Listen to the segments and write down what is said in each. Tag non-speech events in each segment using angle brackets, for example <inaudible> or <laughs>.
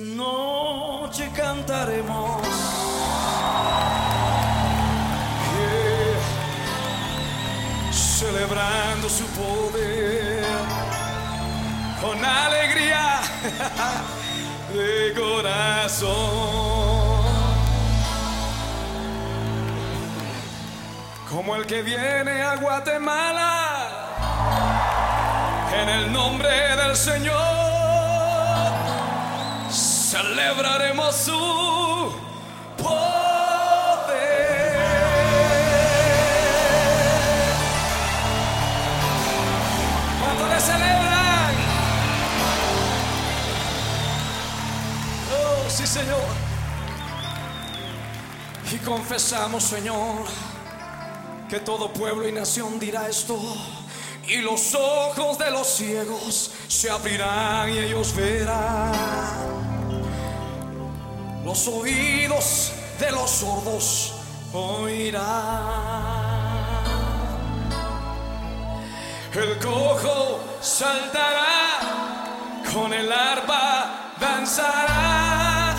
noche cantaremos. Celebrando su poder con alegría <laughs> de corazón. Como el que viene a Guatemala en el nombre del Señor celebraremos su poder. ¿Cuánto le celebran? Oh, sí, Señor. Y confesamos, Señor, que todo pueblo y nación dirá esto. Y los ojos de los ciegos se abrirán y ellos verán los oídos de los sordos oirán. El cojo saltará, con el arpa danzará,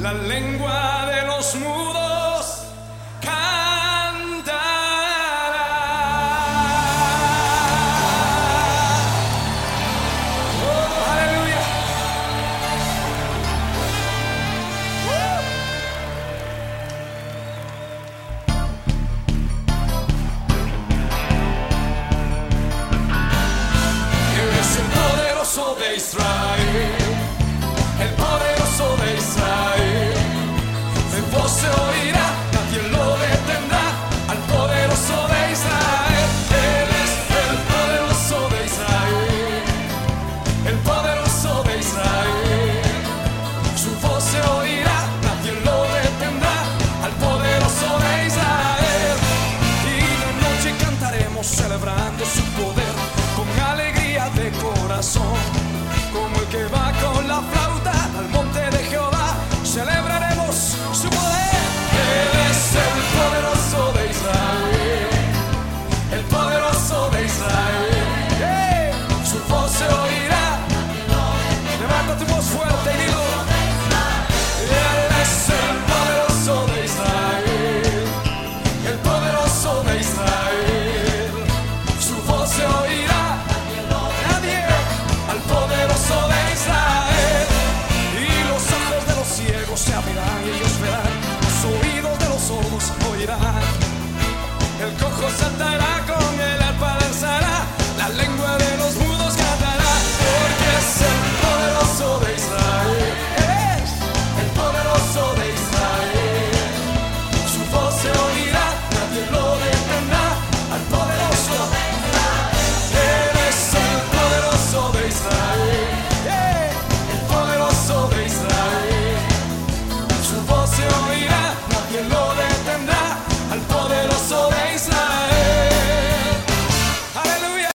la lengua de los mudos de Israel.